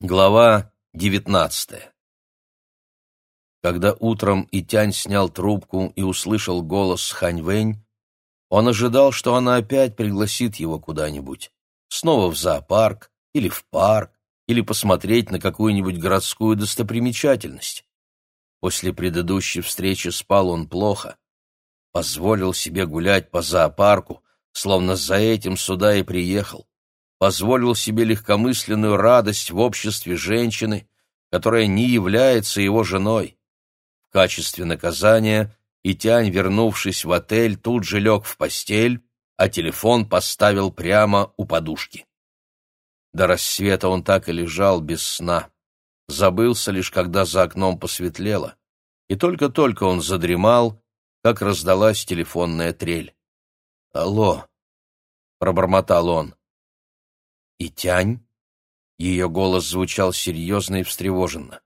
Глава девятнадцатая Когда утром Итянь снял трубку и услышал голос Хань Вэнь, он ожидал, что она опять пригласит его куда-нибудь. Снова в зоопарк, или в парк, или посмотреть на какую-нибудь городскую достопримечательность. После предыдущей встречи спал он плохо. Позволил себе гулять по зоопарку, словно за этим сюда и приехал позволил себе легкомысленную радость в обществе женщины, которая не является его женой. В качестве наказания Итянь, вернувшись в отель, тут же лег в постель, а телефон поставил прямо у подушки. До рассвета он так и лежал без сна. Забылся лишь, когда за окном посветлело. И только-только он задремал, как раздалась телефонная трель. «Алло!» — пробормотал он. И Тянь? Ее голос звучал серьезно и встревоженно.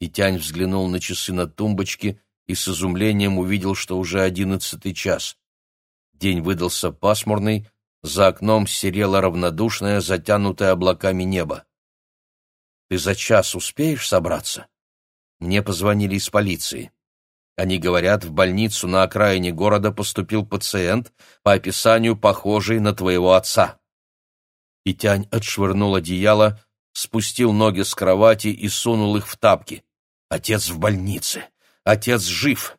И Тянь взглянул на часы на тумбочке и с изумлением увидел, что уже одиннадцатый час. День выдался пасмурный, за окном серело равнодушное, затянутое облаками небо. «Ты за час успеешь собраться?» Мне позвонили из полиции. Они говорят, в больницу на окраине города поступил пациент, по описанию похожий на твоего отца и Тянь отшвырнул одеяло, спустил ноги с кровати и сунул их в тапки. «Отец в больнице! Отец жив!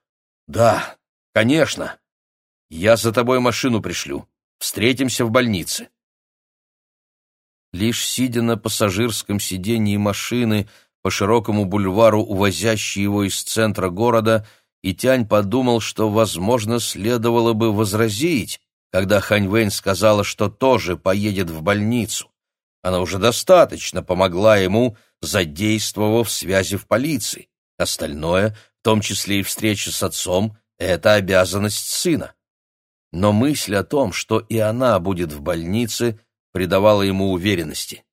Да, конечно! Я за тобой машину пришлю. Встретимся в больнице!» Лишь сидя на пассажирском сиденье машины по широкому бульвару, увозящей его из центра города, Итянь подумал, что, возможно, следовало бы возразить, когда Хань Вэнь сказала, что тоже поедет в больницу. Она уже достаточно помогла ему, задействовав связи в полиции. Остальное, в том числе и встреча с отцом, это обязанность сына. Но мысль о том, что и она будет в больнице, придавала ему уверенности.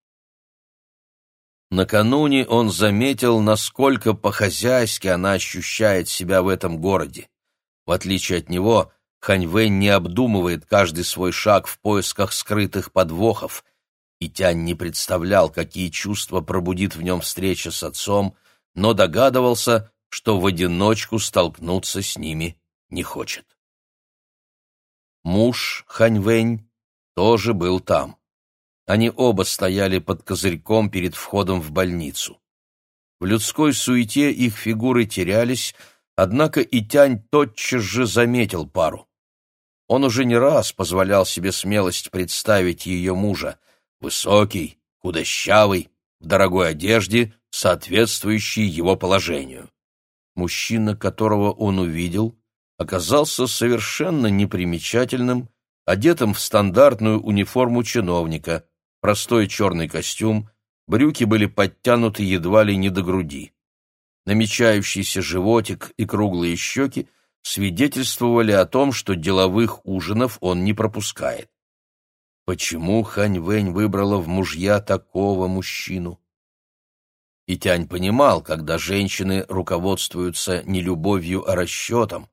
Накануне он заметил, насколько по-хозяйски она ощущает себя в этом городе. В отличие от него, Хань Вэнь не обдумывает каждый свой шаг в поисках скрытых подвохов, и Тянь не представлял, какие чувства пробудит в нем встреча с отцом, но догадывался, что в одиночку столкнуться с ними не хочет. Муж Хань Вэнь тоже был там. Они оба стояли под козырьком перед входом в больницу. В людской суете их фигуры терялись, однако и Тянь тотчас же заметил пару. Он уже не раз позволял себе смелость представить ее мужа. Высокий, худощавый, в дорогой одежде, соответствующей его положению. Мужчина, которого он увидел, оказался совершенно непримечательным, одетым в стандартную униформу чиновника, простой черный костюм, брюки были подтянуты едва ли не до груди. Намечающийся животик и круглые щеки свидетельствовали о том, что деловых ужинов он не пропускает. Почему Хань Вэнь выбрала в мужья такого мужчину? И Тянь понимал, когда женщины руководствуются не любовью, а расчетом,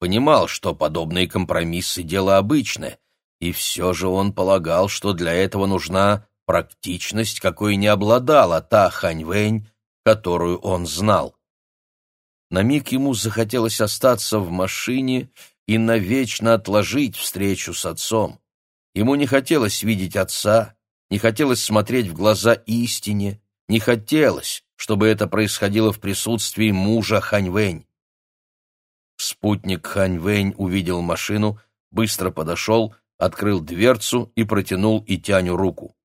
понимал, что подобные компромиссы – дело обычное, и все же он полагал, что для этого нужна практичность, какой не обладала та Хань Вэнь, которую он знал. На миг ему захотелось остаться в машине и навечно отложить встречу с отцом. Ему не хотелось видеть отца, не хотелось смотреть в глаза истине, не хотелось, чтобы это происходило в присутствии мужа Ханьвэнь. Спутник Ханьвэнь увидел машину, быстро подошел, открыл дверцу и протянул Итяню руку.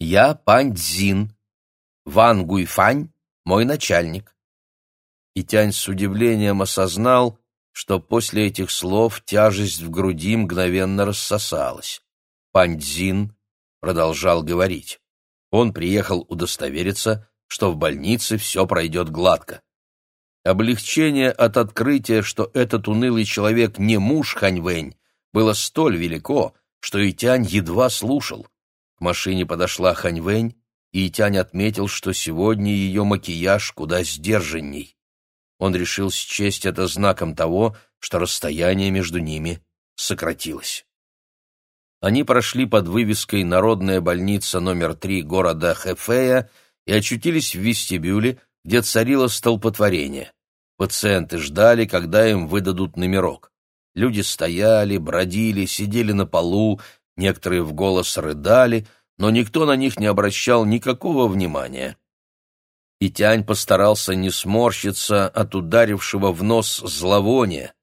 «Я Пань Цзин, Ван Гуйфань, мой начальник и Тянь с удивлением осознал, что после этих слов тяжесть в груди мгновенно рассосалась. Паньцзин продолжал говорить. Он приехал удостовериться, что в больнице все пройдет гладко. Облегчение от открытия, что этот унылый человек не муж Ханьвэнь, было столь велико, что Итянь едва слушал. К машине подошла Ханьвэнь, и Итянь отметил, что сегодня ее макияж куда сдержанней он решил счесть это знаком того, что расстояние между ними сократилось. они прошли под вывеской «Народная больница номер 3 города Хефея» и очутились в вестибюле, где царило столпотворение. Пациенты ждали, когда им выдадут номерок. Люди стояли, бродили, сидели на полу, некоторые в голос рыдали, но никто на них не обращал никакого внимания. И Тянь постарался не сморщиться от ударившего в нос зловония,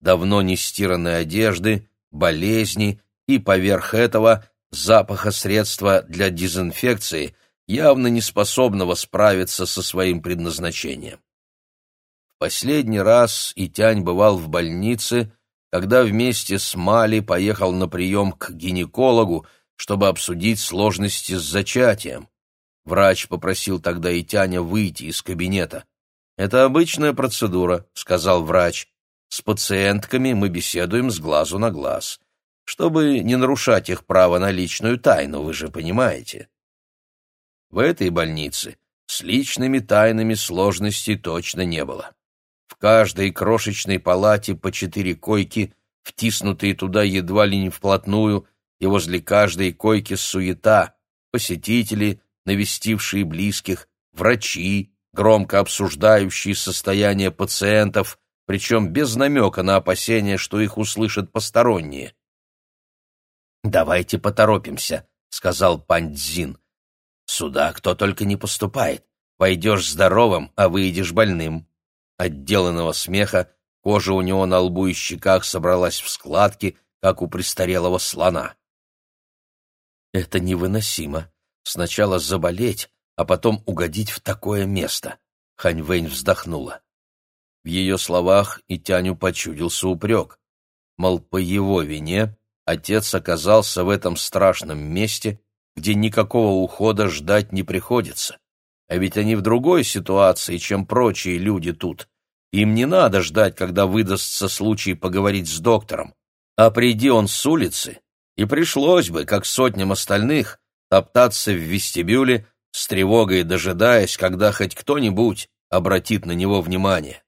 давно не стиранной одежды, болезни и поверх этого запаха средства для дезинфекции, явно не способного справиться со своим предназначением. В последний раз Итянь бывал в больнице, когда вместе с Мали поехал на прием к гинекологу, чтобы обсудить сложности с зачатием. Врач попросил тогда Итяня выйти из кабинета. «Это обычная процедура», — сказал врач. «С пациентками мы беседуем с глазу на глаз чтобы не нарушать их право на личную тайну, вы же понимаете. В этой больнице с личными тайнами сложностей точно не было. В каждой крошечной палате по четыре койки, втиснутые туда едва ли не вплотную, и возле каждой койки суета, посетители, навестившие близких, врачи, громко обсуждающие состояние пациентов, причем без намека на опасение, что их услышат посторонние. «Давайте поторопимся», — сказал Пандзин. «Сюда кто только не поступает. Войдешь здоровым, а выйдешь больным». Отделанного смеха кожа у него на лбу и щеках собралась в складки, как у престарелого слона. «Это невыносимо. Сначала заболеть, а потом угодить в такое место», — Хань Вэнь вздохнула. В ее словах и Тяню почудился упрек. Мол, по его вине отец оказался в этом страшном месте, где никакого ухода ждать не приходится. А ведь они в другой ситуации, чем прочие люди тут. Им не надо ждать, когда выдастся случай поговорить с доктором. А приди он с улицы, и пришлось бы, как сотням остальных, топтаться в вестибюле, с тревогой дожидаясь, когда хоть кто-нибудь обратит на него внимание.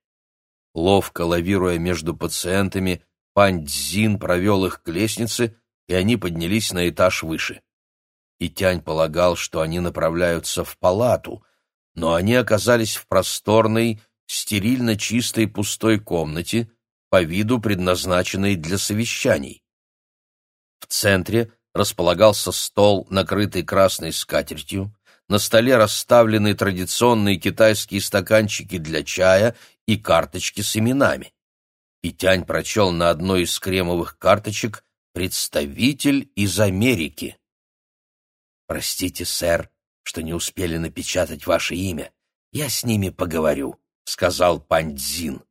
Ловко лавируя между пациентами, Пань Цзин провел их к лестнице, и они поднялись на этаж выше. И Тянь полагал, что они направляются в палату, но они оказались в просторной, стерильно чистой пустой комнате, по виду предназначенной для совещаний. В центре располагался стол, накрытый красной скатертью, на столе расставлены традиционные китайские стаканчики для чая и карточки с именами и Тянь прочел на одной из кремовых карточек «Представитель из Америки». «Простите, сэр, что не успели напечатать ваше имя. Я с ними поговорю», — сказал Пань Цзин.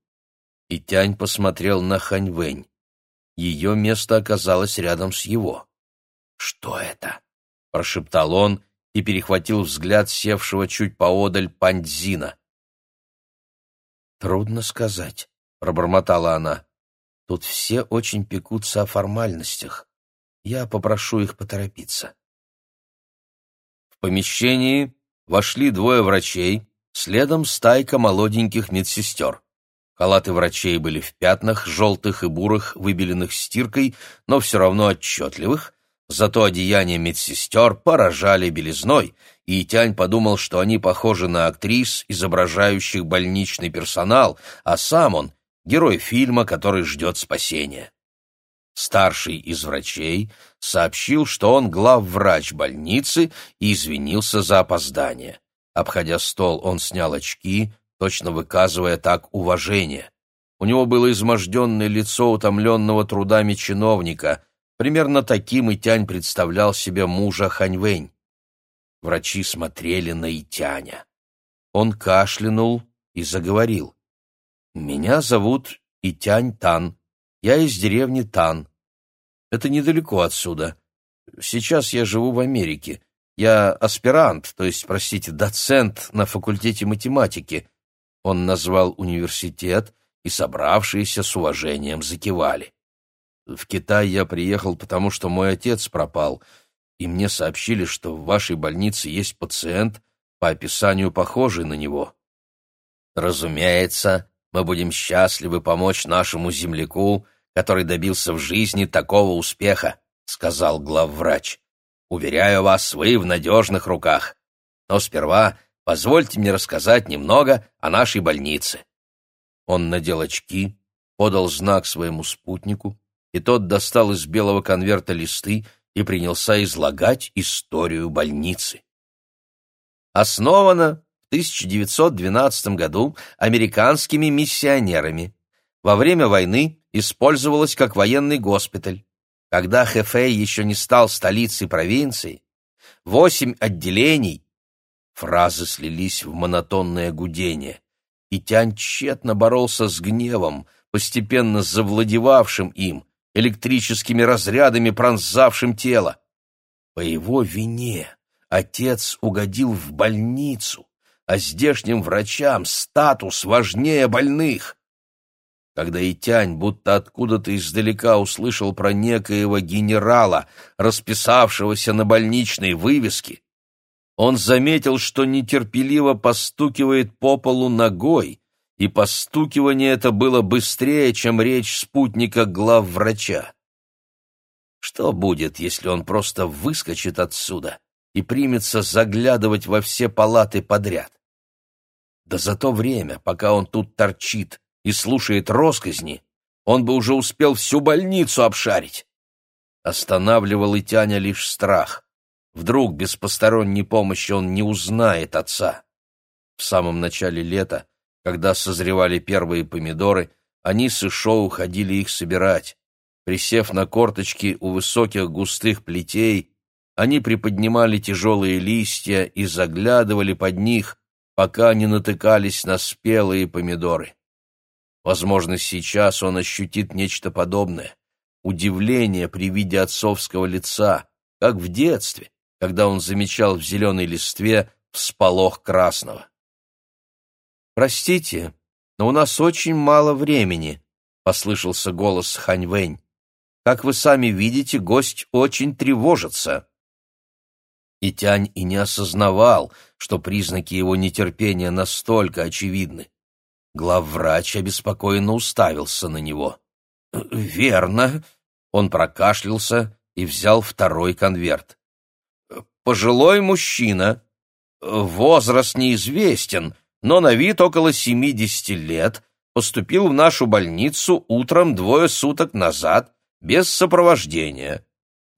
И Тянь посмотрел на Хань Вэнь. Ее место оказалось рядом с его. «Что это?» — прошептал он и перехватил взгляд севшего чуть поодаль Паньцзина. «Трудно сказать. — пробормотала она. «Тут все очень пекутся о формальностях. Я попрошу их поторопиться». В помещении вошли двое врачей, следом стайка молоденьких медсестер. Халаты врачей были в пятнах, желтых и бурых, выбеленных стиркой, но все равно отчетливых, зато одеяния медсестер поражали белизной, и Тянь подумал, что они похожи на актрис, изображающих больничный персонал, а сам он герой фильма, который ждет спасения. Старший из врачей сообщил, что он главврач больницы и извинился за опоздание. Обходя стол, он снял очки, точно выказывая так уважение. У него было изможденное лицо утомленного трудами чиновника. Примерно таким Итянь представлял себе мужа Ханьвэнь. Врачи смотрели на Итяня. Он кашлянул и заговорил. «Меня зовут Итянь Тан. Я из деревни Тан. Это недалеко отсюда. Сейчас я живу в Америке. Я аспирант, то есть, простите, доцент на факультете математики». Он назвал университет, и собравшиеся с уважением закивали. В Китай я приехал, потому что мой отец пропал, и мне сообщили, что в вашей больнице есть пациент, по описанию похожий на него. Разумеется, мы будем счастливы помочь нашему земляку, который добился в жизни такого успеха», — сказал главврач. «Уверяю вас, вы в надежных руках. Но сперва позвольте мне рассказать немного о нашей больнице». Он надел очки, подал знак своему спутнику, и тот достал из белого конверта листы и принялся излагать историю больницы. Основана в 1912 году американскими миссионерами. Во время войны использовалась как военный госпиталь. Когда Хэфэй еще не стал столицей провинции, восемь отделений Фразы слились в монотонное гудение, и Тянь тщетно боролся с гневом, постепенно завладевавшим им, электрическими разрядами пронзавшим тело. По его вине отец угодил в больницу, а здешним врачам статус важнее больных. Когда Итянь будто откуда-то издалека услышал про некоего генерала, расписавшегося на больничной вывеске, он заметил, что нетерпеливо постукивает по полу ногой, и постукивание это было быстрее, чем речь спутника главврача. Что будет, если он просто выскочит отсюда и примется заглядывать во все палаты подряд? Да за то время, пока он тут торчит и слушает росказни, он бы уже успел всю больницу обшарить. Останавливал и Тяня лишь страх. Вдруг без посторонней помощи он не узнает отца. В самом начале лета, когда созревали первые помидоры, они с Ишо уходили их собирать. Присев на корточки у высоких густых плетей, они приподнимали тяжелые листья и заглядывали под них, пока не натыкались на спелые помидоры. Возможно, сейчас он ощутит нечто подобное. Удивление при виде отцовского лица, как в детстве, когда он замечал в зеленой листве всполох красного. «Простите, но у нас очень мало времени», — послышался голос Ханьвэнь. «Как вы сами видите, гость очень тревожится». И Тянь и не осознавал, что признаки его нетерпения настолько очевидны. Главврач обеспокоенно уставился на него. «Верно», — он прокашлялся и взял второй конверт пожилой мужчина. Возраст неизвестен, но на вид около 70 лет, поступил в нашу больницу утром двое суток назад, без сопровождения.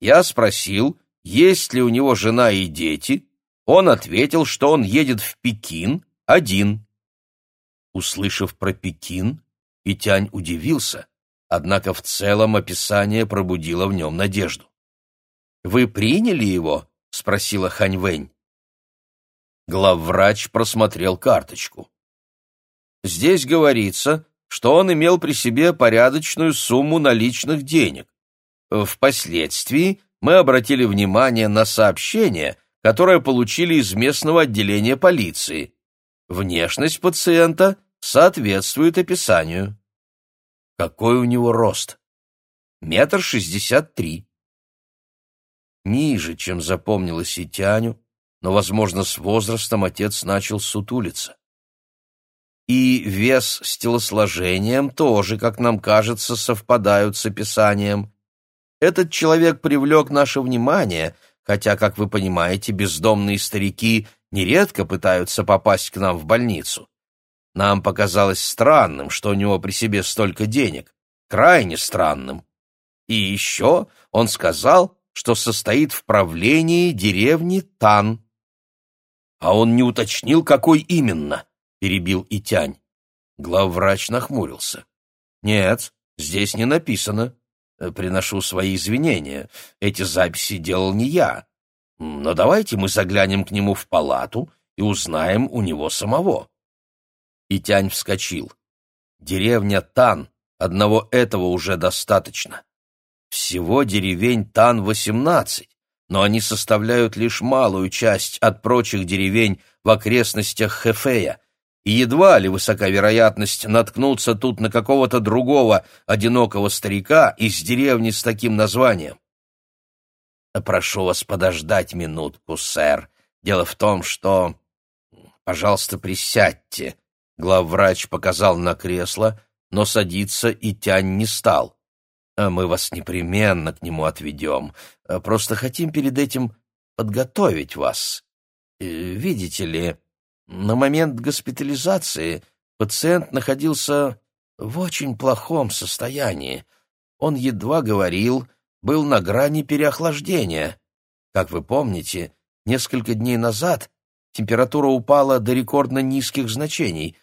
Я спросил, есть ли у него жена и дети. Он ответил, что он едет в Пекин один. Услышав про Пекин, Итянь удивился, однако в целом описание пробудило в нем надежду. «Вы приняли его?» — спросила Хань Вэнь. Главврач просмотрел карточку. Здесь говорится, что он имел при себе порядочную сумму наличных денег. Впоследствии мы обратили внимание на сообщение, которое получили из местного отделения полиции. Внешность пациента соответствует описанию. Какой у него рост? Метр шестьдесят три ниже, чем запомнилось и Тяню, но, возможно, с возрастом отец начал сутулиться. И вес с телосложением тоже, как нам кажется, совпадают с описанием. Этот человек привлек наше внимание, хотя, как вы понимаете, бездомные старики нередко пытаются попасть к нам в больницу. Нам показалось странным, что у него при себе столько денег, крайне странным. И еще он сказал, что состоит в правлении деревни Тан. А он не уточнил, какой именно, перебил Итянь. Главврач нахмурился. Нет, здесь не написано. Приношу свои извинения. Эти записи делал не я. Но давайте мы заглянем к нему в палату и узнаем у него самого. Итянь вскочил. Деревня Тан, одного этого уже достаточно. Всего деревень Тан-18, но они составляют лишь малую часть от прочих деревень в окрестностях Хефея, и едва ли высока вероятность наткнуться тут на какого-то другого одинокого старика из деревни с таким названием. «Прошу вас подождать минутку, сэр. Дело в том, что... Пожалуйста, присядьте». Главврач показал на кресло, но садиться и тянь не стал. А мы вас непременно к нему отведем. А просто хотим перед этим подготовить вас. Э, видите ли, на момент госпитализации пациент находился в очень плохом состоянии. Он едва говорил, был на грани переохлаждения. Как вы помните, несколько дней назад температура упала до рекордно низких значений.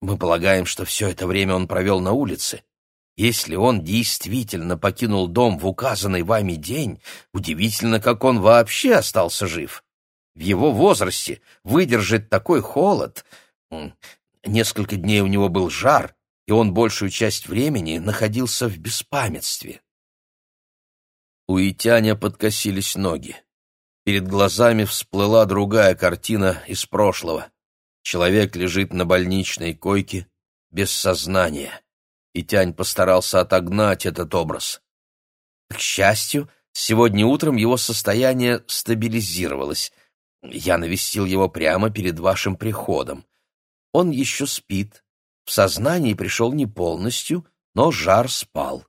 Мы полагаем, что все это время он провел на улице. Если он действительно покинул дом в указанный вами день, удивительно, как он вообще остался жив. В его возрасте выдержать такой холод... Несколько дней у него был жар, и он большую часть времени находился в беспамятстве. У Итяня подкосились ноги. Перед глазами всплыла другая картина из прошлого. Человек лежит на больничной койке, без сознания и Тянь постарался отогнать этот образ. К счастью, сегодня утром его состояние стабилизировалось. Я навестил его прямо перед вашим приходом. Он еще спит. В сознании пришел не полностью, но жар спал.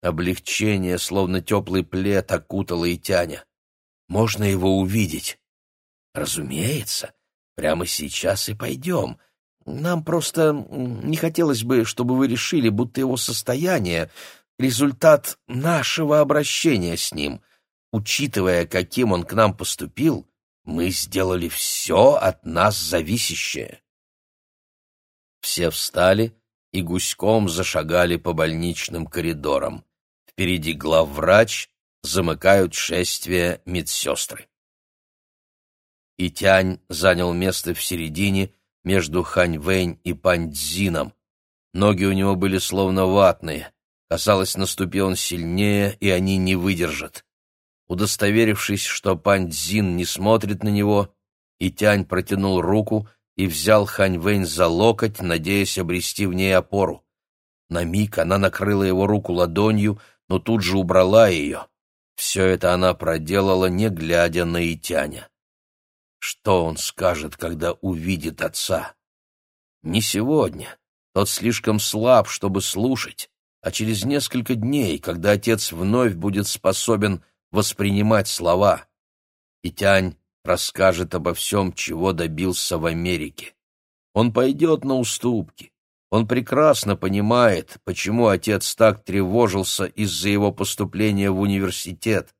Облегчение, словно теплый плед, окутало и тяня. Можно его увидеть? Разумеется. Прямо сейчас и пойдем. Нам просто не хотелось бы, чтобы вы решили, будто его состояние — результат нашего обращения с ним. Учитывая, каким он к нам поступил, мы сделали все от нас зависящее. Все встали и гуськом зашагали по больничным коридорам. Впереди главврач, замыкают шествие медсестры. Итянь занял место в середине — между Хань Вэнь и Пань Цзином. Ноги у него были словно ватные. Казалось, наступи он сильнее, и они не выдержат. Удостоверившись, что Пань Цзин не смотрит на него, Итянь протянул руку и взял Хань Вэнь за локоть, надеясь обрести в ней опору. На миг она накрыла его руку ладонью, но тут же убрала ее. Все это она проделала, не глядя на Итяня. Что он скажет, когда увидит отца? Не сегодня. Тот слишком слаб, чтобы слушать, а через несколько дней, когда отец вновь будет способен воспринимать слова. И Тянь расскажет обо всем, чего добился в Америке. Он пойдет на уступки. Он прекрасно понимает, почему отец так тревожился из-за его поступления в университет.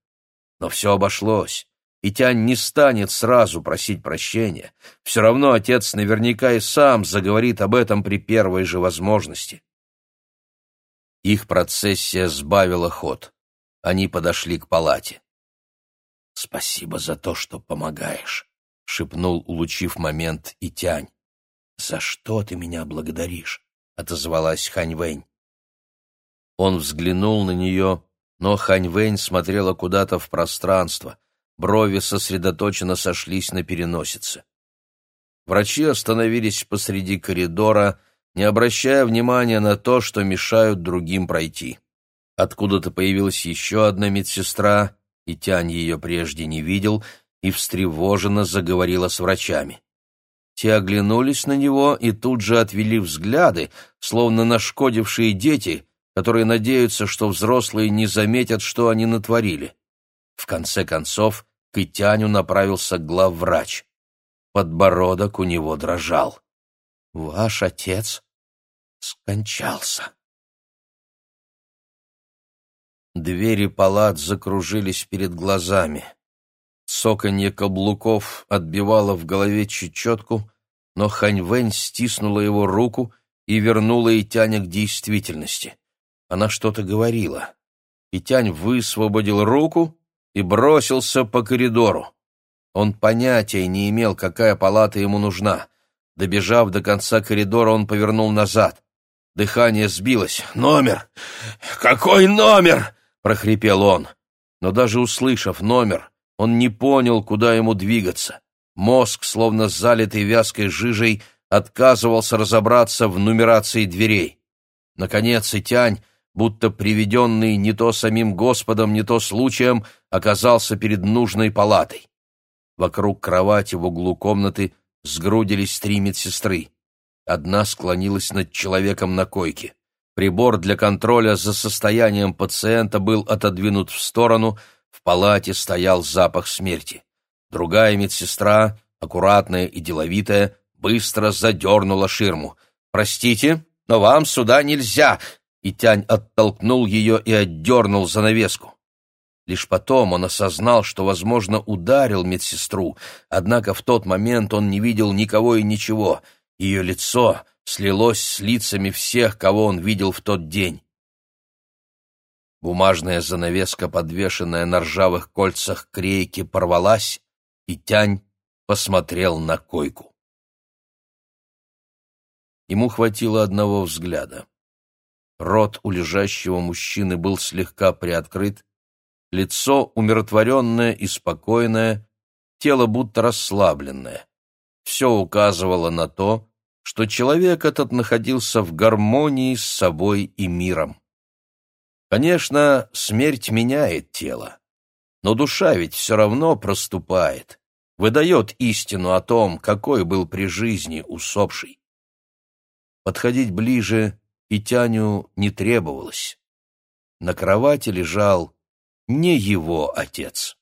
Но все обошлось и Тянь не станет сразу просить прощения. Все равно отец наверняка и сам заговорит об этом при первой же возможности. Их процессия сбавила ход. Они подошли к палате. «Спасибо за то, что помогаешь», — шепнул, улучив момент, и Тянь. «За что ты меня благодаришь?» — отозвалась Хань Вэнь. Он взглянул на нее, но Хань Вэнь смотрела куда-то в пространство — брови сосредоточенно сошлись на переносице. Врачи остановились посреди коридора, не обращая внимания на то, что мешают другим пройти. Откуда-то появилась еще одна медсестра, и Тянь ее прежде не видел, и встревоженно заговорила с врачами. Те оглянулись на него и тут же отвели взгляды, словно нашкодившие дети, которые надеются, что взрослые не заметят, что они натворили. В конце концов, к Итяню направился главврач. Подбородок у него дрожал. «Ваш отец скончался». Двери палат закружились перед глазами. Цоканье каблуков отбивало в голове чечетку, но Ханьвэнь стиснула его руку и вернула Итяня к действительности. Она что-то говорила. Итянь высвободил руку и бросился по коридору. Он понятия не имел, какая палата ему нужна. Добежав до конца коридора, он повернул назад. Дыхание сбилось. «Номер! Какой номер?» — прохрипел он. Но даже услышав номер, он не понял, куда ему двигаться. Мозг, словно залитый вязкой жижей, отказывался разобраться в нумерации дверей. Наконец Итянь будто приведенный не то самим Господом, не то случаем, оказался перед нужной палатой. Вокруг кровати в углу комнаты сгрудились три медсестры. Одна склонилась над человеком на койке. Прибор для контроля за состоянием пациента был отодвинут в сторону, в палате стоял запах смерти. Другая медсестра, аккуратная и деловитая, быстро задернула ширму. «Простите, но вам сюда нельзя!» И Тянь оттолкнул ее и отдернул занавеску. Лишь потом он осознал, что, возможно, ударил медсестру, однако в тот момент он не видел никого и ничего. Ее лицо слилось с лицами всех, кого он видел в тот день. Бумажная занавеска, подвешенная на ржавых кольцах крейки, порвалась, и Тянь посмотрел на койку. Ему хватило одного взгляда. Рот у лежащего мужчины был слегка приоткрыт, лицо умиротворенное и спокойное, тело будто расслабленное. Все указывало на то, что человек этот находился в гармонии с собой и миром. Конечно, смерть меняет тело, но душа ведь все равно проступает, выдает истину о том, какой был при жизни усопший. Подходить ближе и Тяню не требовалось. На кровати лежал не его отец.